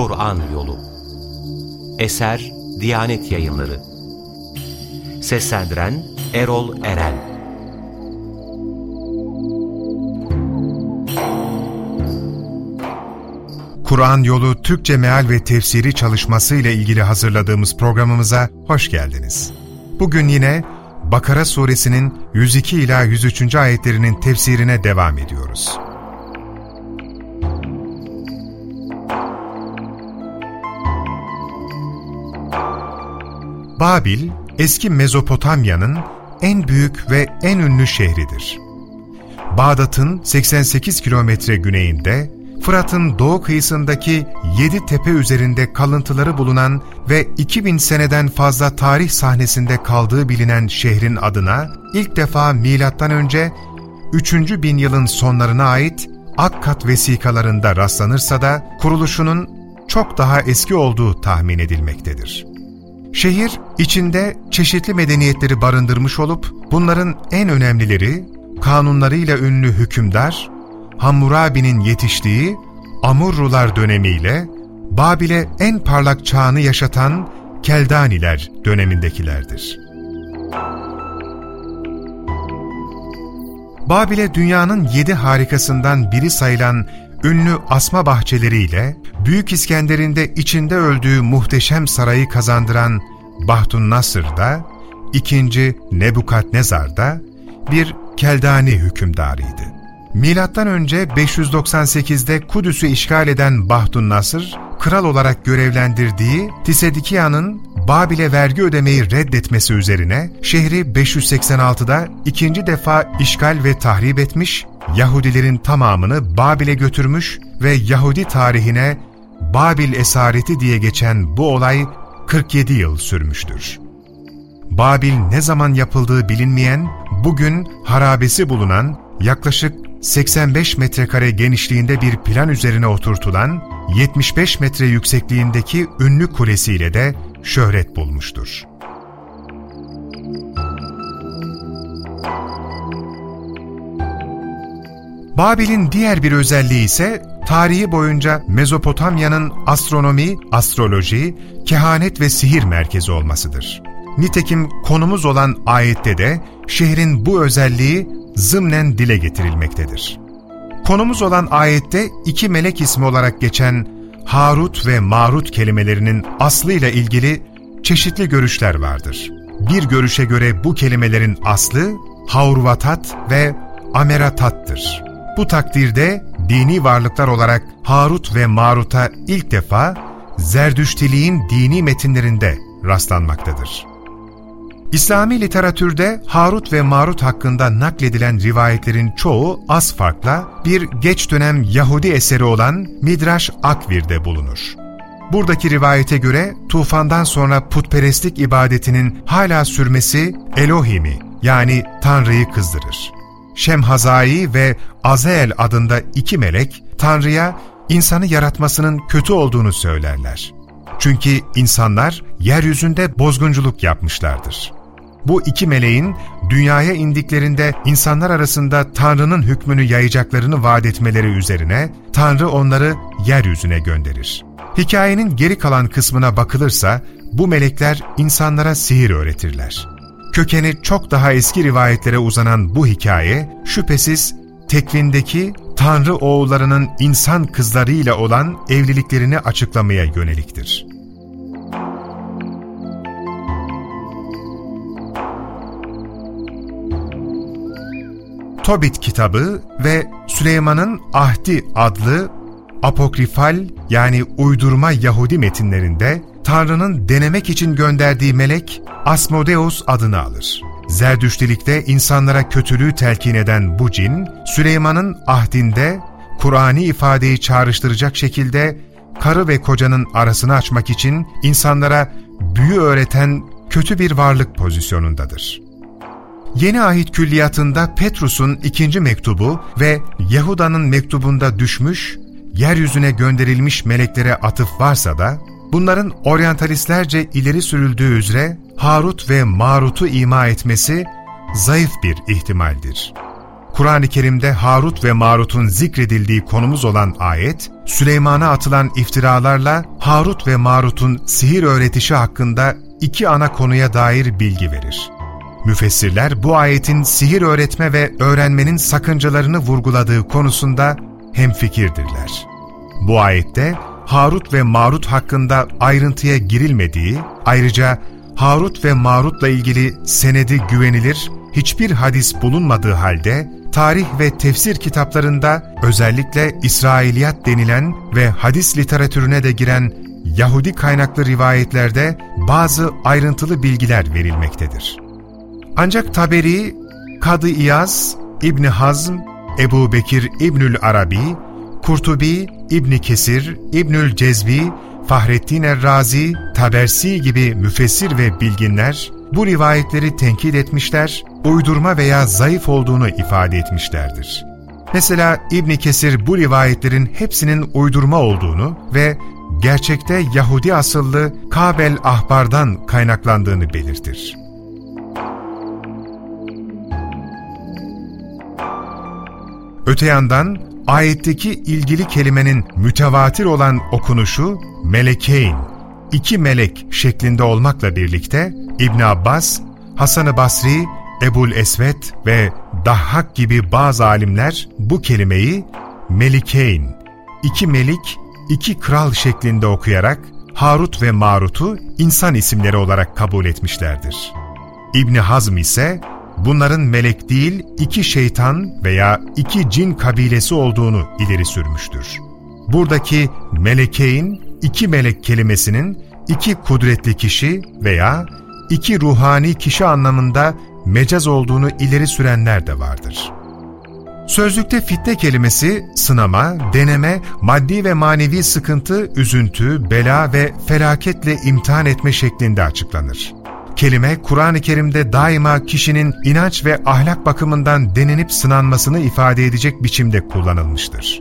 Kur'an Yolu Eser Diyanet Yayınları Seslendiren Erol Eren Kur'an Yolu Türkçe Meal ve Tefsiri çalışması ile ilgili hazırladığımız programımıza hoş geldiniz. Bugün yine Bakara suresinin 102 ila 103. ayetlerinin tefsirine devam ediyoruz. Babil, eski Mezopotamya'nın en büyük ve en ünlü şehridir. Bağdat'ın 88 kilometre güneyinde, Fırat'ın doğu kıyısındaki yedi tepe üzerinde kalıntıları bulunan ve 2000 seneden fazla tarih sahnesinde kaldığı bilinen şehrin adına ilk defa M.Ö. 3. bin yılın sonlarına ait Akkat vesikalarında rastlanırsa da kuruluşunun çok daha eski olduğu tahmin edilmektedir. Şehir, içinde çeşitli medeniyetleri barındırmış olup, bunların en önemlileri, kanunlarıyla ünlü hükümdar, Hammurabi'nin yetiştiği Amurrular dönemiyle Babil'e en parlak çağını yaşatan Keldaniler dönemindekilerdir. Babil'e dünyanın yedi harikasından biri sayılan ünlü asma bahçeleriyle Büyük İskender'in de içinde öldüğü muhteşem sarayı kazandıran Bahtun Nasır'da, ikinci Nebukadnezar'da bir Keldani hükümdarıydı. Milattan önce 598'de Kudüs'ü işgal eden Bahtun Nasır, kral olarak görevlendirdiği Tisedikiya'nın Babil'e vergi ödemeyi reddetmesi üzerine şehri 586'da ikinci defa işgal ve tahrip etmiş, Yahudilerin tamamını Babil'e götürmüş ve Yahudi tarihine Babil esareti diye geçen bu olay 47 yıl sürmüştür. Babil ne zaman yapıldığı bilinmeyen, bugün harabesi bulunan yaklaşık 85 metrekare genişliğinde bir plan üzerine oturtulan 75 metre yüksekliğindeki ünlü kulesiyle de şöhret bulmuştur. Babil'in diğer bir özelliği ise tarihi boyunca Mezopotamya'nın astronomi, astroloji, kehanet ve sihir merkezi olmasıdır. Nitekim konumuz olan ayette de şehrin bu özelliği zımnen dile getirilmektedir. Konumuz olan ayette iki melek ismi olarak geçen Harut ve Marut kelimelerinin aslıyla ilgili çeşitli görüşler vardır. Bir görüşe göre bu kelimelerin aslı Haurvatat ve Ameratat'tır. Bu takdirde dini varlıklar olarak Harut ve Marut'a ilk defa Zerdüştiliğin dini metinlerinde rastlanmaktadır. İslami literatürde Harut ve Marut hakkında nakledilen rivayetlerin çoğu az farkla bir geç dönem Yahudi eseri olan Midraş Akvir'de bulunur. Buradaki rivayete göre tufandan sonra putperestlik ibadetinin hala sürmesi Elohim'i yani Tanrı'yı kızdırır. Şemhazai ve Azel adında iki melek Tanrı'ya insanı yaratmasının kötü olduğunu söylerler. Çünkü insanlar yeryüzünde bozgunculuk yapmışlardır. Bu iki meleğin dünyaya indiklerinde insanlar arasında Tanrı'nın hükmünü yayacaklarını vaat etmeleri üzerine Tanrı onları yeryüzüne gönderir. Hikayenin geri kalan kısmına bakılırsa bu melekler insanlara sihir öğretirler. Kökeni çok daha eski rivayetlere uzanan bu hikaye şüphesiz tekvindeki Tanrı oğullarının insan kızlarıyla olan evliliklerini açıklamaya yöneliktir. Tobit kitabı ve Süleyman'ın Ahdi adlı apokrifal yani uydurma Yahudi metinlerinde Tanrı'nın denemek için gönderdiği melek Asmodeus adını alır. Zerdüştilikte insanlara kötülüğü telkin eden bu cin, Süleyman'ın ahdinde Kur'ani ifadeyi çağrıştıracak şekilde karı ve kocanın arasını açmak için insanlara büyü öğreten kötü bir varlık pozisyonundadır. Yeni ahit külliyatında Petrus'un ikinci mektubu ve Yahuda'nın mektubunda düşmüş, yeryüzüne gönderilmiş meleklere atıf varsa da, bunların oryantalistlerce ileri sürüldüğü üzere Harut ve Marut'u ima etmesi zayıf bir ihtimaldir. Kur'an-ı Kerim'de Harut ve Marut'un zikredildiği konumuz olan ayet, Süleyman'a atılan iftiralarla Harut ve Marut'un sihir öğretişi hakkında iki ana konuya dair bilgi verir. Müfessirler bu ayetin sihir öğretme ve öğrenmenin sakıncalarını vurguladığı konusunda hemfikirdirler. Bu ayette Harut ve Marut hakkında ayrıntıya girilmediği, ayrıca Harut ve Marut'la ilgili senedi güvenilir hiçbir hadis bulunmadığı halde tarih ve tefsir kitaplarında özellikle İsrailiyat denilen ve hadis literatürüne de giren Yahudi kaynaklı rivayetlerde bazı ayrıntılı bilgiler verilmektedir. Ancak Taberi, Kadı İyaz, İbni Hazm, Ebu Bekir İbnül Arabi, Kurtubi, İbni Kesir, İbnül Cezbi, Fahrettin Errazi, Tabersi gibi müfessir ve bilginler bu rivayetleri tenkit etmişler, uydurma veya zayıf olduğunu ifade etmişlerdir. Mesela İbni Kesir bu rivayetlerin hepsinin uydurma olduğunu ve gerçekte Yahudi asıllı Kabel Ahbar'dan kaynaklandığını belirtir. Öte yandan ayetteki ilgili kelimenin mütevatir olan okunuşu melekeyn, iki melek şeklinde olmakla birlikte İbn Abbas, Hasan-ı Basri, Ebul Esvet ve Dahhak gibi bazı alimler bu kelimeyi melikeyn, iki melik, iki kral şeklinde okuyarak Harut ve Marut'u insan isimleri olarak kabul etmişlerdir. İbni Hazm ise bunların melek değil iki şeytan veya iki cin kabilesi olduğunu ileri sürmüştür. Buradaki melekeyn, iki melek kelimesinin iki kudretli kişi veya iki ruhani kişi anlamında mecaz olduğunu ileri sürenler de vardır. Sözlükte fitne kelimesi sınama, deneme, maddi ve manevi sıkıntı, üzüntü, bela ve felaketle imtihan etme şeklinde açıklanır. Kelime, Kur'an-ı Kerim'de daima kişinin inanç ve ahlak bakımından denenip sınanmasını ifade edecek biçimde kullanılmıştır.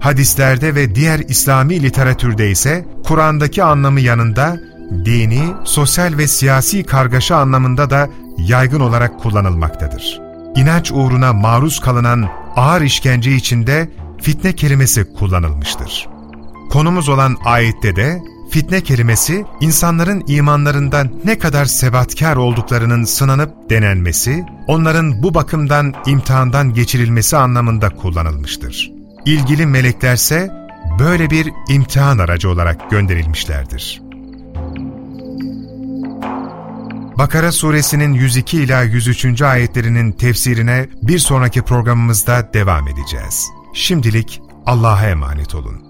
Hadislerde ve diğer İslami literatürde ise Kur'an'daki anlamı yanında dini, sosyal ve siyasi kargaşa anlamında da yaygın olarak kullanılmaktadır. İnanç uğruna maruz kalınan ağır işkence içinde fitne kelimesi kullanılmıştır. Konumuz olan ayette de fitne kelimesi insanların imanlarından ne kadar sebatkar olduklarının sınanıp denenmesi, onların bu bakımdan imtihandan geçirilmesi anlamında kullanılmıştır. İlgili meleklerse böyle bir imtihan aracı olarak gönderilmişlerdir. Bakara suresinin 102 ila 103. ayetlerinin tefsirine bir sonraki programımızda devam edeceğiz. Şimdilik Allah'a emanet olun.